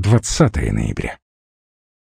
20 ноября.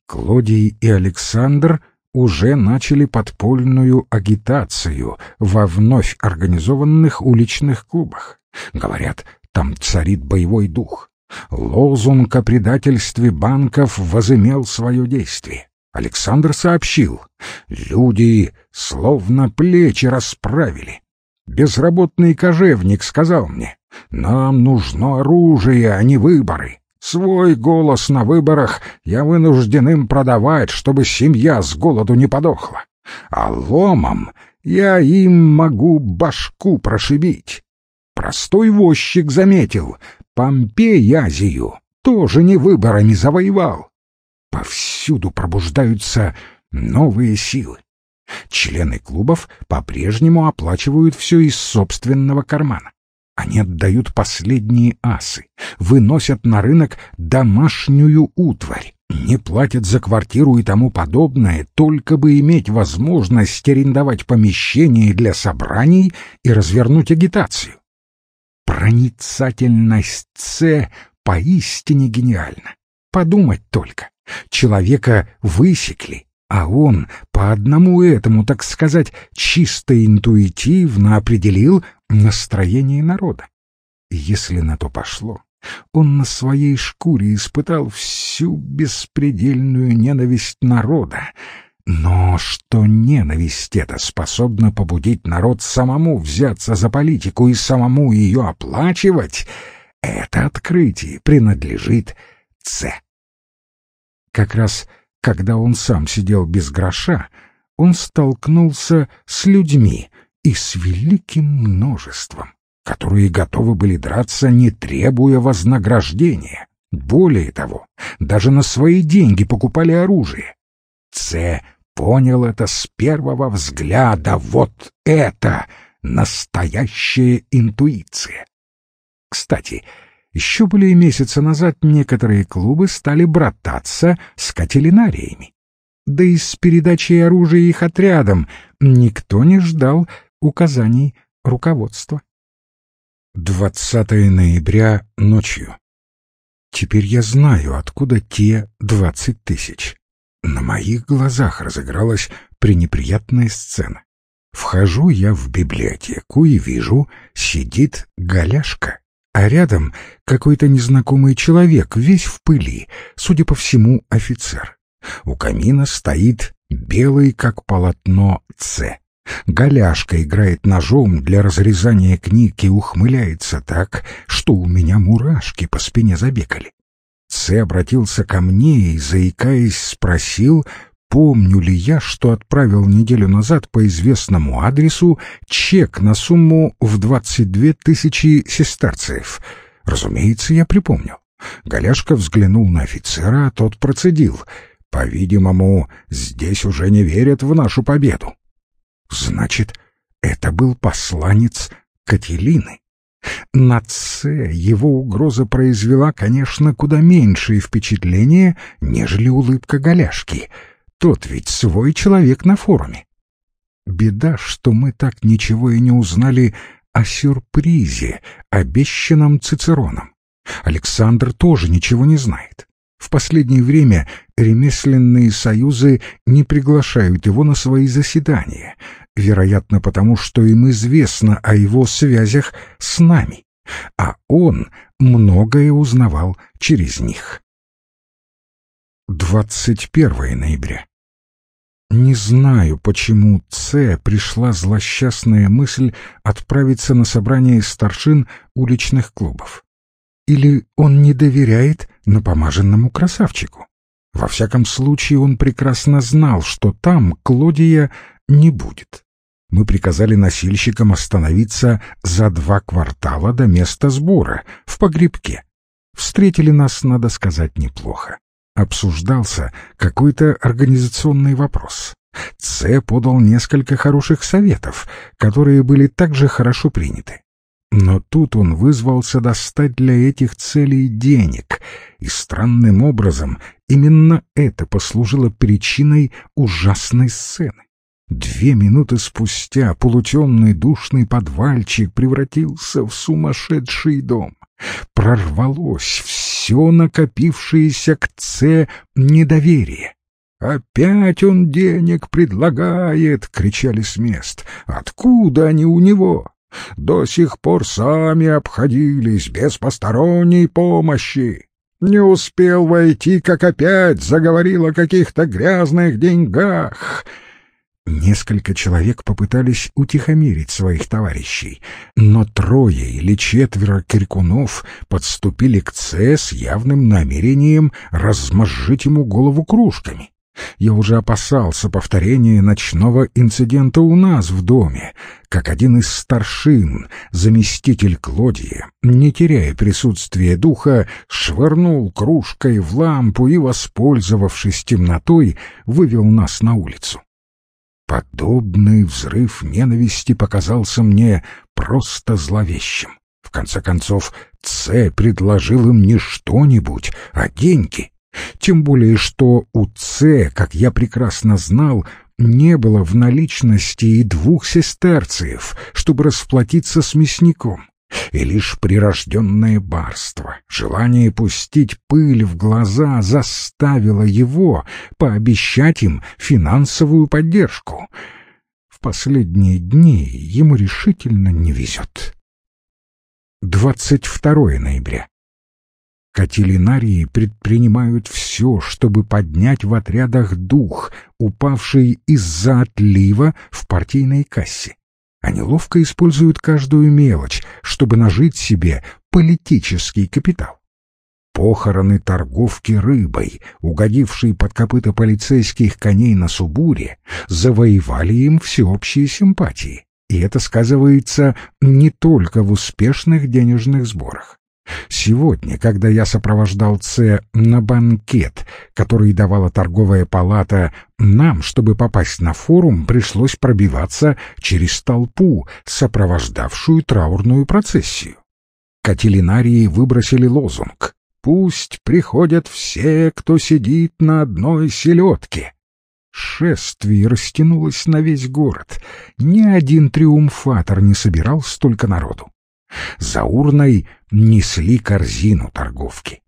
Клодий и Александр уже начали подпольную агитацию во вновь организованных уличных клубах. Говорят, там царит боевой дух. Лозунг о предательстве банков возымел свое действие. Александр сообщил, люди словно плечи расправили. Безработный кожевник сказал мне, нам нужно оружие, а не выборы. Свой голос на выборах я вынужден им продавать, чтобы семья с голоду не подохла. А ломом я им могу башку прошибить. Простой возчик заметил, Помпей Азию тоже не выборами завоевал. Повсюду пробуждаются новые силы. Члены клубов по-прежнему оплачивают все из собственного кармана. Они отдают последние асы, выносят на рынок домашнюю утварь, не платят за квартиру и тому подобное, только бы иметь возможность арендовать помещение для собраний и развернуть агитацию. Проницательность С поистине гениальна. Подумать только, человека высекли, а он по одному этому, так сказать, чисто интуитивно определил настроение народа. Если на то пошло, он на своей шкуре испытал всю беспредельную ненависть народа. Но что ненависть эта способна побудить народ самому взяться за политику и самому ее оплачивать, это открытие принадлежит Ц. Как раз когда он сам сидел без гроша, он столкнулся с людьми и с великим множеством, которые готовы были драться, не требуя вознаграждения. Более того, даже на свои деньги покупали оружие. Ц понял это с первого взгляда. Вот это настоящая интуиция. Кстати, еще более месяца назад некоторые клубы стали брататься с кателинариями. Да и с передачей оружия их отрядам никто не ждал указаний руководства. 20 ноября ночью. Теперь я знаю, откуда те двадцать тысяч. На моих глазах разыгралась пренеприятная сцена. Вхожу я в библиотеку и вижу, сидит голяшка а рядом какой-то незнакомый человек, весь в пыли, судя по всему, офицер. У камина стоит белый, как полотно, Ц. Голяшка играет ножом для разрезания книг и ухмыляется так, что у меня мурашки по спине забегали. Ц обратился ко мне и, заикаясь, спросил, помню ли я, что отправил неделю назад по известному адресу чек на сумму в 22 тысячи сестерцев. Разумеется, я припомнил. Голяшка взглянул на офицера, а тот процедил. По-видимому, здесь уже не верят в нашу победу. Значит, это был посланец Кателины. На Це его угроза произвела, конечно, куда меньшее впечатление, нежели улыбка Голяшки — тот ведь свой человек на форуме. Беда, что мы так ничего и не узнали о сюрпризе, обещанном Цицероном. Александр тоже ничего не знает. В последнее время ремесленные союзы не приглашают его на свои заседания, вероятно, потому что им известно о его связях с нами, а он многое узнавал через них. 21 ноября. Не знаю, почему Ц пришла злосчастная мысль отправиться на собрание старшин уличных клубов. Или он не доверяет напомаженному красавчику. Во всяком случае, он прекрасно знал, что там Клодия не будет. Мы приказали носильщикам остановиться за два квартала до места сбора, в погребке. Встретили нас, надо сказать, неплохо обсуждался какой-то организационный вопрос. Ц подал несколько хороших советов, которые были также хорошо приняты. Но тут он вызвался достать для этих целей денег, и странным образом именно это послужило причиной ужасной сцены. Две минуты спустя полутемный душный подвальчик превратился в сумасшедший дом. Прорвалось все накопившееся к Ц недоверие. «Опять он денег предлагает!» — кричали с мест. «Откуда они у него? До сих пор сами обходились, без посторонней помощи. Не успел войти, как опять заговорил о каких-то грязных деньгах». Несколько человек попытались утихомирить своих товарищей, но трое или четверо крикунов подступили к Це с явным намерением размозжить ему голову кружками. Я уже опасался повторения ночного инцидента у нас в доме, как один из старшин, заместитель Клодия, не теряя присутствия духа, швырнул кружкой в лампу и, воспользовавшись темнотой, вывел нас на улицу. Подобный взрыв ненависти показался мне просто зловещим. В конце концов, Ц предложил им не что-нибудь, а деньги. Тем более, что у Ц, как я прекрасно знал, не было в наличности и двух сестерциев, чтобы расплатиться с мясником. И лишь прирожденное барство, желание пустить пыль в глаза заставило его пообещать им финансовую поддержку. В последние дни ему решительно не везет. 22 ноября. Катилинарии предпринимают все, чтобы поднять в отрядах дух, упавший из-за отлива в партийной кассе. Они ловко используют каждую мелочь, чтобы нажить себе политический капитал. Похороны торговки рыбой, угодившей под копыта полицейских коней на Субуре, завоевали им всеобщие симпатии. И это сказывается не только в успешных денежных сборах. Сегодня, когда я сопровождал Ц на банкет, который давала торговая палата, нам, чтобы попасть на форум, пришлось пробиваться через толпу, сопровождавшую траурную процессию. Катилинарии выбросили лозунг «Пусть приходят все, кто сидит на одной селедке». Шествие растянулось на весь город. Ни один триумфатор не собирал столько народу. За урной несли корзину торговки.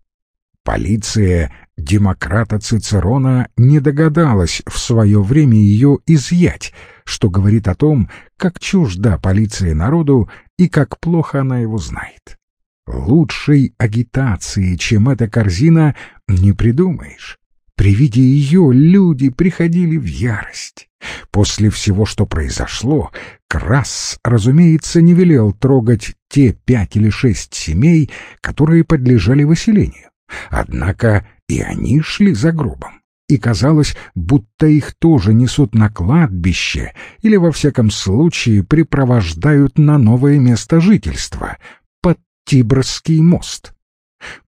Полиция демократа Цицерона не догадалась в свое время ее изъять, что говорит о том, как чужда полиция народу и как плохо она его знает. Лучшей агитации, чем эта корзина, не придумаешь. При виде ее люди приходили в ярость. После всего, что произошло, Крас, разумеется, не велел трогать те пять или шесть семей, которые подлежали выселению. Однако и они шли за гробом, и казалось, будто их тоже несут на кладбище или, во всяком случае, припровождают на новое место жительства, под Тибрский мост.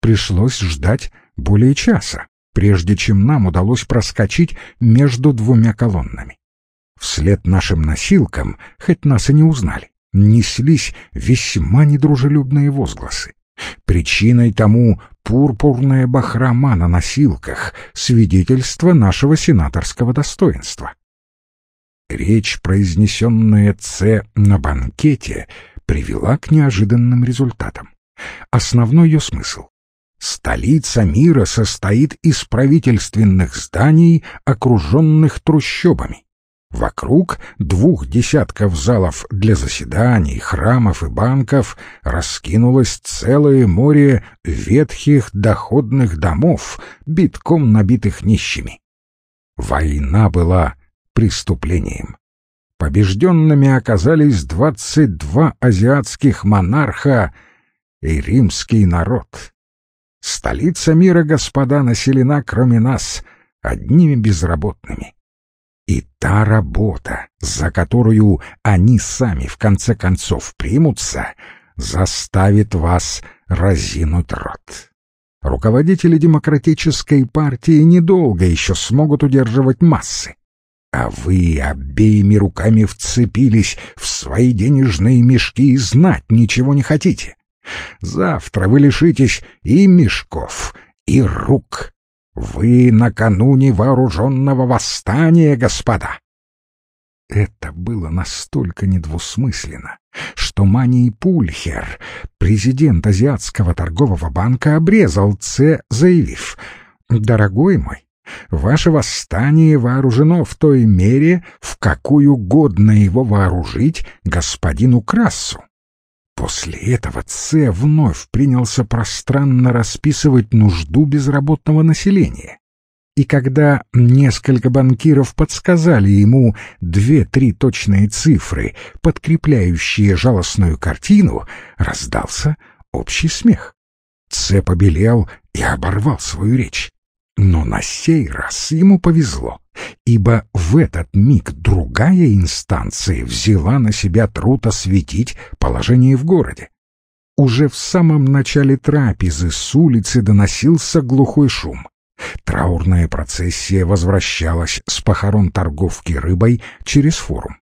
Пришлось ждать более часа прежде чем нам удалось проскочить между двумя колоннами. Вслед нашим носилкам, хоть нас и не узнали, неслись весьма недружелюбные возгласы. Причиной тому пурпурная бахрома на носилках, свидетельство нашего сенаторского достоинства. Речь, произнесенная Ц на банкете, привела к неожиданным результатам. Основной ее смысл Столица мира состоит из правительственных зданий, окруженных трущобами. Вокруг двух десятков залов для заседаний, храмов и банков раскинулось целое море ветхих доходных домов, битком набитых нищими. Война была преступлением. Побежденными оказались двадцать два азиатских монарха и римский народ. Столица мира, господа, населена, кроме нас, одними безработными. И та работа, за которую они сами в конце концов примутся, заставит вас разинуть рот. Руководители демократической партии недолго еще смогут удерживать массы. А вы обеими руками вцепились в свои денежные мешки и знать ничего не хотите. Завтра вы лишитесь и мешков, и рук. Вы накануне вооруженного восстания, господа. Это было настолько недвусмысленно, что Маний Пульхер, президент Азиатского торгового банка, обрезал Ц, заявив «Дорогой мой, ваше восстание вооружено в той мере, в какую годно его вооружить господину Крассу». После этого Ц вновь принялся пространно расписывать нужду безработного населения. И когда несколько банкиров подсказали ему две-три точные цифры, подкрепляющие жалостную картину, раздался общий смех. Це побелел и оборвал свою речь. Но на сей раз ему повезло, ибо в этот миг другая инстанция взяла на себя труд осветить положение в городе. Уже в самом начале трапезы с улицы доносился глухой шум. Траурная процессия возвращалась с похорон торговки рыбой через форум.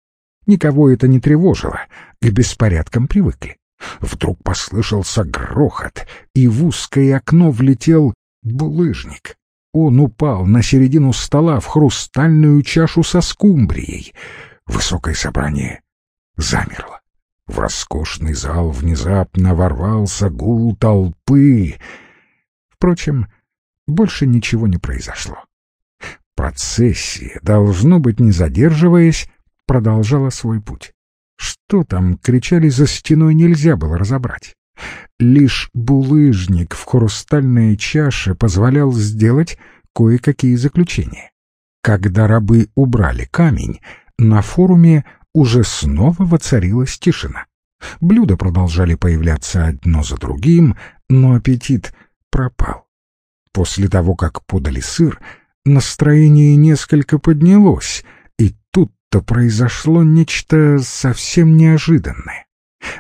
Никого это не тревожило, к беспорядкам привыкли. Вдруг послышался грохот, и в узкое окно влетел булыжник. Он упал на середину стола в хрустальную чашу со скумбрией. Высокое собрание замерло. В роскошный зал внезапно ворвался гул толпы. Впрочем, больше ничего не произошло. Процессия, должно быть, не задерживаясь, продолжала свой путь. Что там кричали за стеной, нельзя было разобрать. Лишь булыжник в хрустальной чаше позволял сделать кое-какие заключения. Когда рабы убрали камень, на форуме уже снова воцарилась тишина. Блюда продолжали появляться одно за другим, но аппетит пропал. После того, как подали сыр, настроение несколько поднялось, и тут-то произошло нечто совсем неожиданное.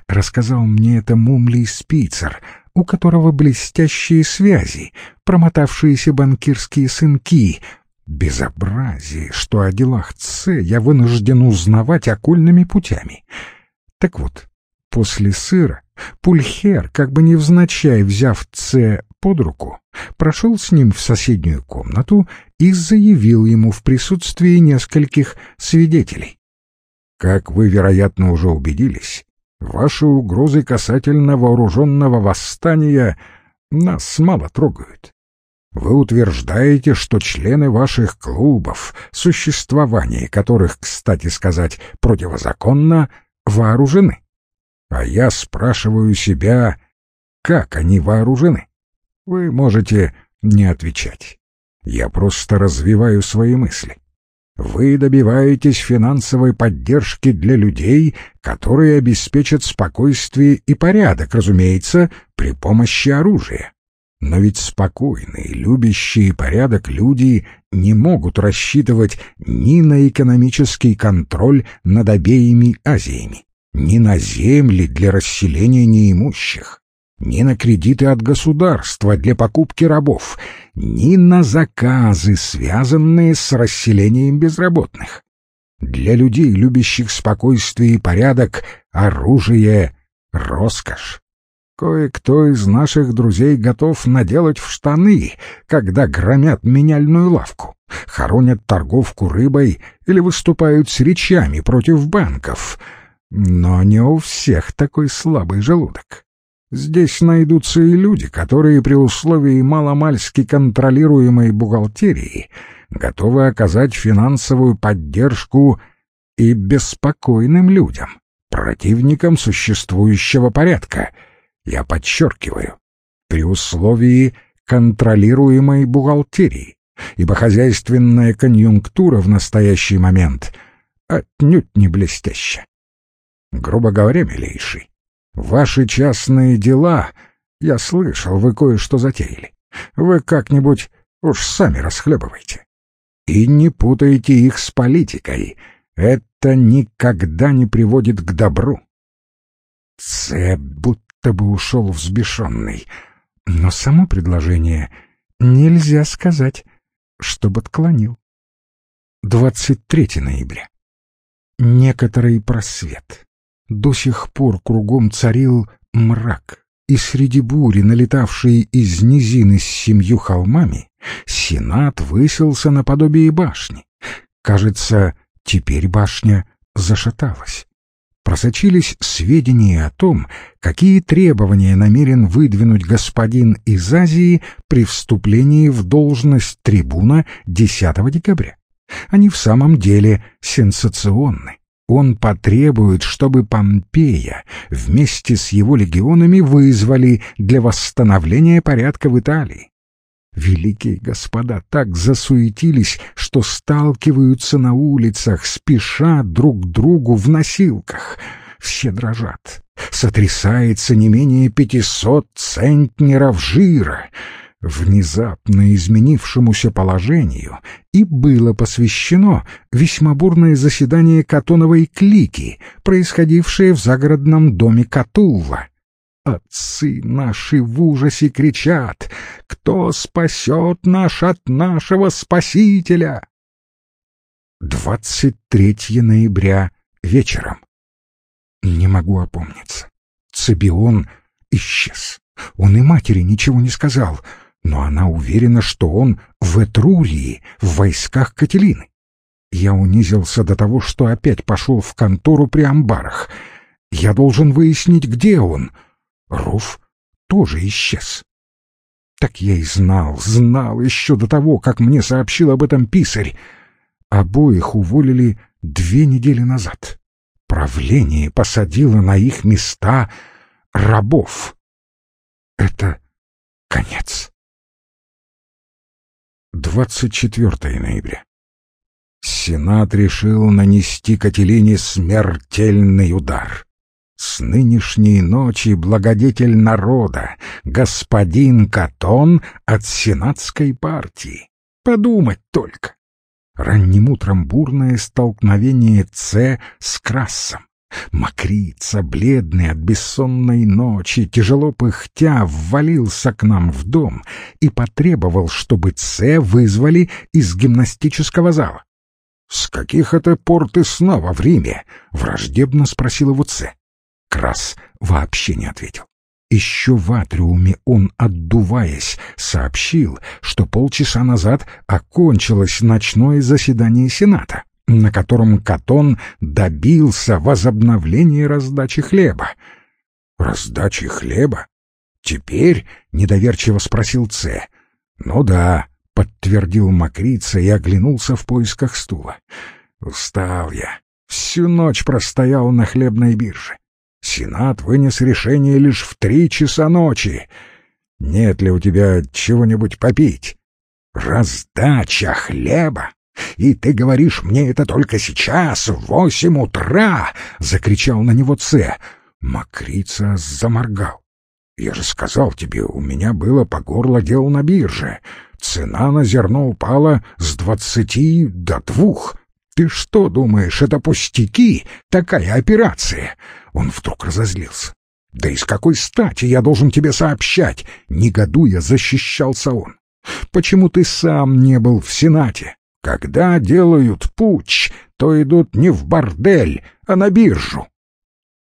Рассказал мне это Мумлий Спицер, у которого блестящие связи, промотавшиеся банкирские сынки. Безобразие, что о делах Ц я вынужден узнавать окольными путями. Так вот, после сыра Пульхер, как бы невзначай взяв Ц под руку, прошел с ним в соседнюю комнату и заявил ему в присутствии нескольких свидетелей. «Как вы, вероятно, уже убедились, ваши угрозы касательно вооруженного восстания нас мало трогают. Вы утверждаете, что члены ваших клубов, существование которых, кстати сказать, противозаконно, вооружены. А я спрашиваю себя, как они вооружены? Вы можете не отвечать. Я просто развиваю свои мысли. Вы добиваетесь финансовой поддержки для людей, которые обеспечат спокойствие и порядок, разумеется, при помощи оружия. Но ведь спокойные, любящие порядок люди не могут рассчитывать ни на экономический контроль над обеими Азиями, ни на земли для расселения неимущих, ни на кредиты от государства для покупки рабов, ни на заказы, связанные с расселением безработных. Для людей, любящих спокойствие и порядок, оружие — роскошь. Кое-кто из наших друзей готов наделать в штаны, когда громят меняльную лавку, хоронят торговку рыбой или выступают с речами против банков. Но не у всех такой слабый желудок. Здесь найдутся и люди, которые при условии маломальски контролируемой бухгалтерии готовы оказать финансовую поддержку и беспокойным людям, противникам существующего порядка — я подчеркиваю, при условии контролируемой бухгалтерии, ибо хозяйственная конъюнктура в настоящий момент отнюдь не блестяща. Грубо говоря, милейший, ваши частные дела, я слышал, вы кое-что затеяли. Вы как-нибудь уж сами расхлебывайте. И не путайте их с политикой. Это никогда не приводит к добру. Це будто будто бы ушел взбешенный. Но само предложение нельзя сказать, чтобы отклонил. 23 ноября. Некоторый просвет. До сих пор кругом царил мрак, и среди бури, налетавшей из низины с семью холмами, Сенат высился наподобие башни. Кажется, теперь башня зашаталась. просочились сведения о том, какие требования намерен выдвинуть господин из Азии при вступлении в должность трибуна 10 декабря. Они в самом деле сенсационны. Он потребует, чтобы Помпея вместе с его легионами вызвали для восстановления порядка в Италии. Великие господа так засуетились, что сталкиваются на улицах, спеша друг к другу в носилках. Все дрожат. Сотрясается не менее пятисот центнеров жира. Внезапно изменившемуся положению и было посвящено весьма бурное заседание Катоновой клики, происходившее в загородном доме Катулла. Отцы наши в ужасе кричат «Кто спасет наш от нашего Спасителя?» 23 ноября вечером. Не могу опомниться. Цибион исчез. Он и матери ничего не сказал, но она уверена, что он в Этрурии, в войсках Кателины. Я унизился до того, что опять пошел в контору при амбарах. Я должен выяснить, где он — Руф тоже исчез. Так я и знал, знал еще до того, как мне сообщил об этом писарь. Обоих уволили две недели назад. Правление посадило на их места рабов. Это конец. 24 ноября. Сенат решил нанести Кателине смертельный удар. С нынешней ночи благодетель народа, господин Катон от сенатской партии. Подумать только. Ранним утром бурное столкновение Ц с Красом. Макрица, бледный от бессонной ночи, тяжело пыхтя, ввалился к нам в дом и потребовал, чтобы Ц вызвали из гимнастического зала. — С каких это пор ты снова в Риме? — враждебно спросил его Ц. Крас вообще не ответил. Еще в атриуме он, отдуваясь, сообщил, что полчаса назад окончилось ночное заседание Сената, на котором Катон добился возобновления раздачи хлеба. «Раздачи хлеба? Теперь?» — недоверчиво спросил Ц. «Ну да», — подтвердил Макрица и оглянулся в поисках стула. «Устал я. Всю ночь простоял на хлебной бирже. Сенат вынес решение лишь в три часа ночи. Нет ли у тебя чего-нибудь попить? Раздача хлеба? И ты говоришь мне это только сейчас, в восемь утра!» — закричал на него Це. Макрица заморгал. «Я же сказал тебе, у меня было по горло дел на бирже. Цена на зерно упала с двадцати до двух. Ты что думаешь, это пустяки, такая операция?» Он вдруг разозлился. «Да из какой стати я должен тебе сообщать?» Негодуя, защищался он. «Почему ты сам не был в Сенате? Когда делают путь, то идут не в бордель, а на биржу».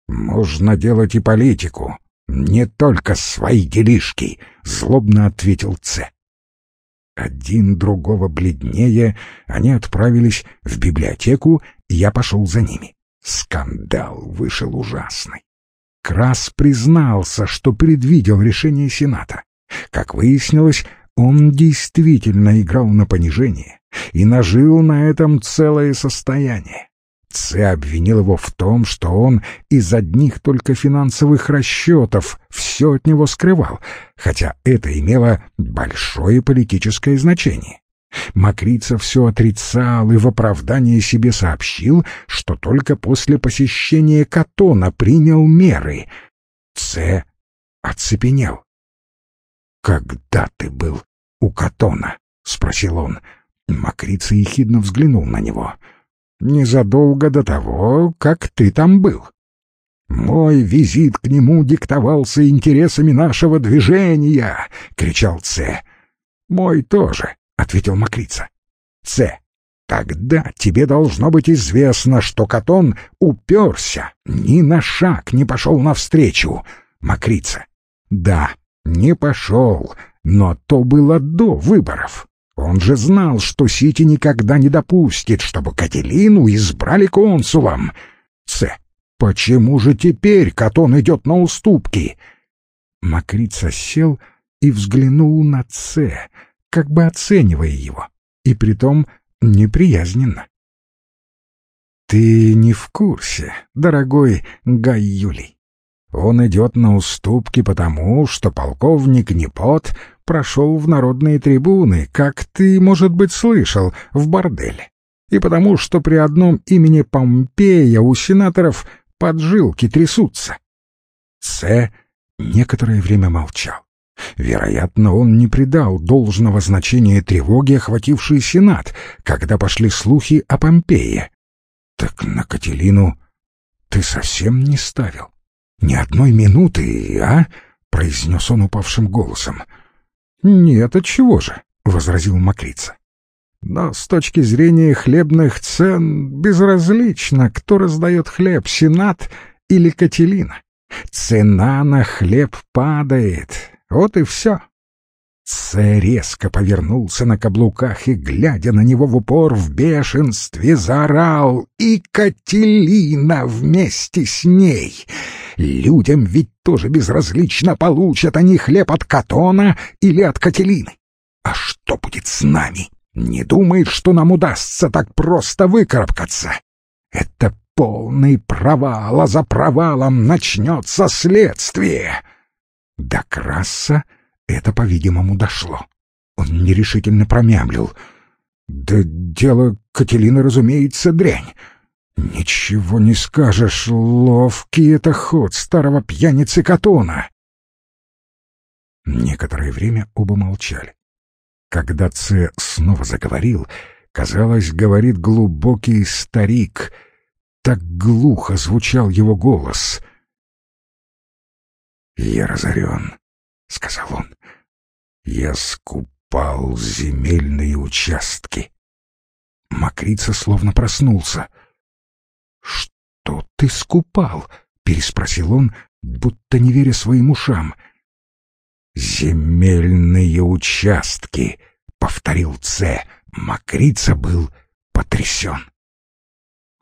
«Можно делать и политику, не только свои делишки», — злобно ответил Ц. Один другого бледнее, они отправились в библиотеку, и я пошел за ними. Скандал вышел ужасный. Крас признался, что предвидел решение Сената. Как выяснилось, он действительно играл на понижение и нажил на этом целое состояние. Це обвинил его в том, что он из одних только финансовых расчетов все от него скрывал, хотя это имело большое политическое значение. Макрица все отрицал и в оправдание себе сообщил, что только после посещения Катона принял меры. Це оцепенел. «Когда ты был у Катона?» — спросил он. Макрица ехидно взглянул на него. «Незадолго до того, как ты там был». «Мой визит к нему диктовался интересами нашего движения!» — кричал Це. «Мой тоже», ответил Макрица. С. Тогда тебе должно быть известно, что Катон уперся, ни на шаг не пошел навстречу. Макрица. Да, не пошел, но то было до выборов. Он же знал, что Сити никогда не допустит, чтобы Кателину избрали консулом. С. Почему же теперь Катон идет на уступки? Макрица сел и взглянул на Ц, как бы оценивая его, и притом неприязненно. «Ты не в курсе, дорогой Гай. Он идет на уступки потому, что полковник Непот прошел в народные трибуны, как ты, может быть, слышал, в борделе, и потому, что при одном имени Помпея у сенаторов поджилки трясутся». С некоторое время молчал. Вероятно, он не придал должного значения тревоге, охватившей Сенат, когда пошли слухи о Помпее. «Так на Кателину ты совсем не ставил? Ни одной минуты, а?» — произнес он упавшим голосом. «Нет, отчего же?» — возразил Макрица. «Но с точки зрения хлебных цен безразлично, кто раздает хлеб, Сенат или Кателина. Цена на хлеб падает, вот и все. Це резко повернулся на каблуках и, глядя на него в упор, в бешенстве заорал «И Кателина вместе с ней!» Людям ведь тоже безразлично, получат они хлеб от Катона или от Кателины. А что будет с нами? Не думает, что нам удастся так просто выкарабкаться. Это полный провал, а за провалом начнется следствие. До Краса это, по-видимому, дошло. Он нерешительно промямлил. «Да дело Кателины, разумеется, дрянь. Ничего не скажешь, ловкий это ход старого пьяницы Катона». Некоторое время оба молчали. Когда Ц снова заговорил, казалось, говорит глубокий старик. Так глухо звучал его голос. «Я разорен», — сказал он. «Я скупал земельные участки». Макрица словно проснулся. «Что ты скупал?» — переспросил он, будто не веря своим ушам. «Земельные участки», — повторил Ц. Макрица был потрясен.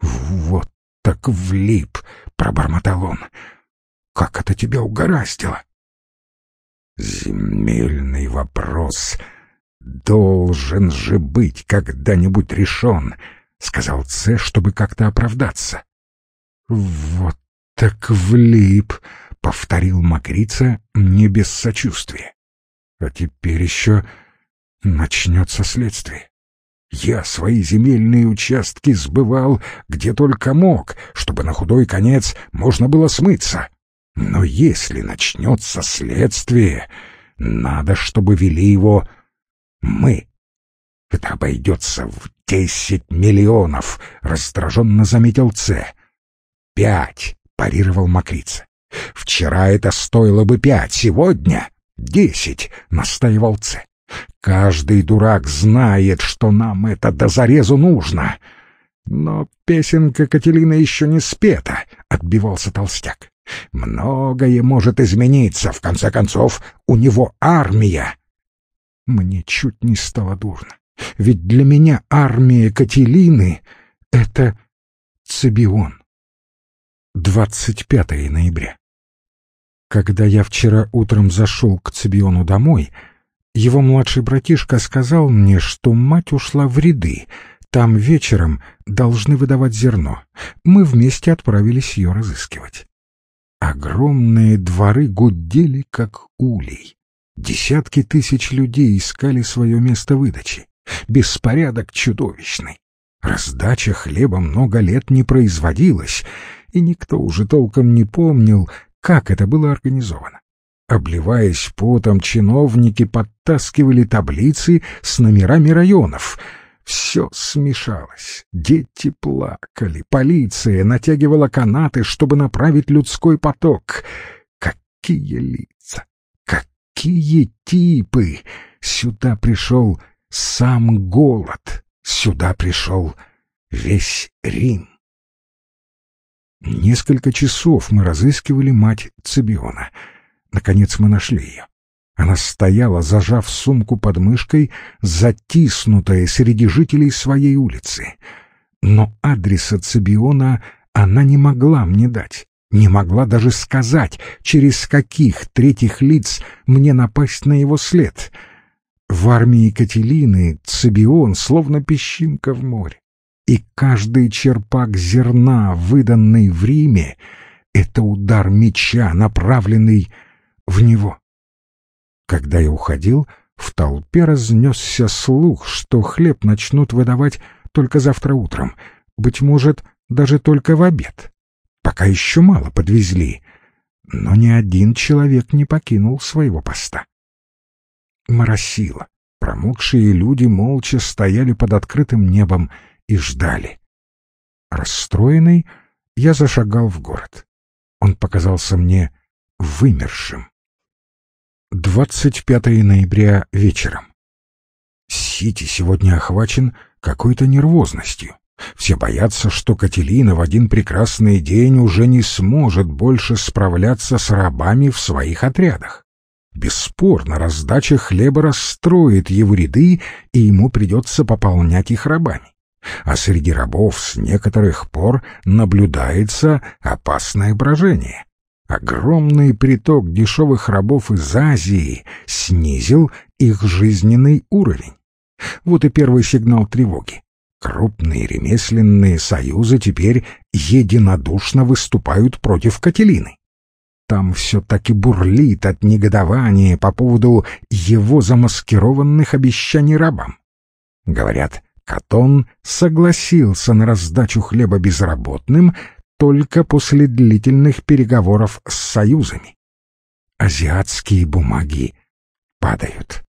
«Вот так влип», — пробормотал он. Как это тебя угораздило? Земельный вопрос должен же быть когда-нибудь решен, сказал Ц, чтобы как-то оправдаться. Вот так влип, повторил Макрица не без сочувствия. А теперь еще начнется следствие. Я свои земельные участки сбывал где только мог, чтобы на худой конец можно было смыться. Но если начнется следствие, надо, чтобы вели его мы. Это обойдется в десять миллионов, раздраженно заметил Ц. Пять, парировал Макрица. Вчера это стоило бы пять, сегодня десять, настаивал Ц. Каждый дурак знает, что нам это до зарезу нужно. Но песенка Кателина еще не спета, отбивался толстяк. Многое может измениться, в конце концов, у него армия. Мне чуть не стало дурно, ведь для меня армия Кателины — это Цибион. 25 ноября. Когда я вчера утром зашел к Цибиону домой, его младший братишка сказал мне, что мать ушла в ряды, там вечером должны выдавать зерно. Мы вместе отправились ее разыскивать. Огромные дворы гудели, как улей. Десятки тысяч людей искали свое место выдачи. Беспорядок чудовищный. Раздача хлеба много лет не производилась, и никто уже толком не помнил, как это было организовано. Обливаясь потом, чиновники подтаскивали таблицы с номерами районов — все смешалось. Дети плакали, полиция натягивала канаты, чтобы направить людской поток. Какие лица! Какие типы! Сюда пришел сам голод, сюда пришел весь Рим. Несколько часов мы разыскивали мать Цибиона. Наконец мы нашли ее. Она стояла, зажав сумку под мышкой, затиснутая среди жителей своей улицы. Но адреса Цибиона она не могла мне дать, не могла даже сказать, через каких третьих лиц мне напасть на его след. В армии Кателины Цибион словно песчинка в море, и каждый черпак зерна, выданный в Риме, — это удар меча, направленный в него. Когда я уходил, в толпе разнесся слух, что хлеб начнут выдавать только завтра утром, быть может, даже только в обед. Пока еще мало подвезли, но ни один человек не покинул своего поста. Моросило. Промокшие люди молча стояли под открытым небом и ждали. Расстроенный, я зашагал в город. Он показался мне вымершим. 25 ноября вечером. Сити сегодня охвачен какой-то нервозностью. Все боятся, что Кателина в один прекрасный день уже не сможет больше справляться с рабами в своих отрядах. Бесспорно, раздача хлеба расстроит его ряды, и ему придется пополнять их рабами. А среди рабов с некоторых пор наблюдается опасное брожение. Огромный приток дешевых рабов из Азии снизил их жизненный уровень. Вот и первый сигнал тревоги. Крупные ремесленные союзы теперь единодушно выступают против Кателины. Там все таки бурлит от негодования по поводу его замаскированных обещаний рабам. Говорят, Катон согласился на раздачу хлеба безработным, только после длительных переговоров с союзами. Азиатские бумаги падают.